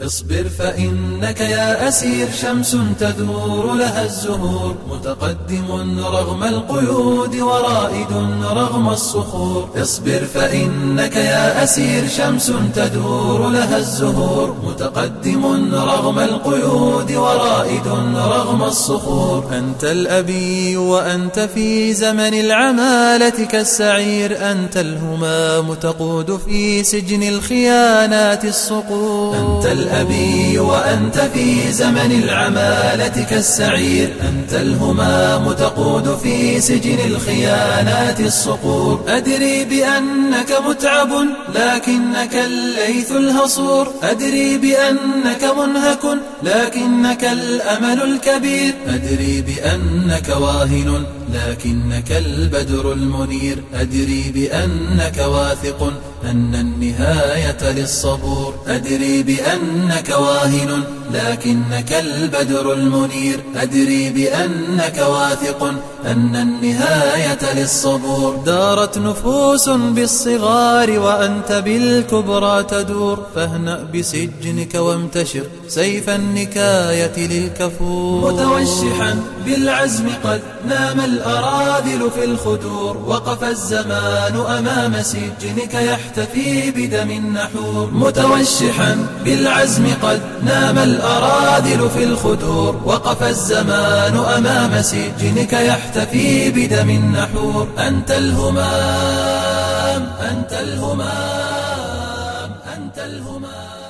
اصبر فإنك يا أسير شمس تدور لها الزهور متقدم رغم القيود ورائد رغم الصخور. اصبر فإنك يا أسير شمس تدور لها الزهور متقدم رغم القيود ورائد رغم الصخور. أنت الأبي وأنت في زمن العمالة كالسعير أنت الهمام تقود في سجن الخيانات الصقور. أنت الأبي وأنت في زمن العمالة كالسعير. أنت الهمام تقود في سجن الخيانات الصقور. أدري بأنك متعب لكنك الليث الهصور. أدري بأنك منهك لكنك الأمل الكبير. أدري بأنك واهن لكنك البدر المنير. أدري بأنك واثق أن النهاية للصبور أدري بأنك واهن لكنك البدر المنير. أدري بأنك واثق أن النهاية للصبور. دارت نفوس بالصغار وأنت بالكبرى تدور. فاهنأ بسجنك وامتشر سيف النكاية للكفور. متوشحا بالعزم قد نام الأراذل في الخدور. وقف الزمان أمام سجنك يحتفي بدم النحور متوشحا بالعزم قد نام الأراذل في الخدور. وقف الزمان أمام سجنك يحتفي بدم النحور. أنت الهمام أنت الهمام أنت الهمام.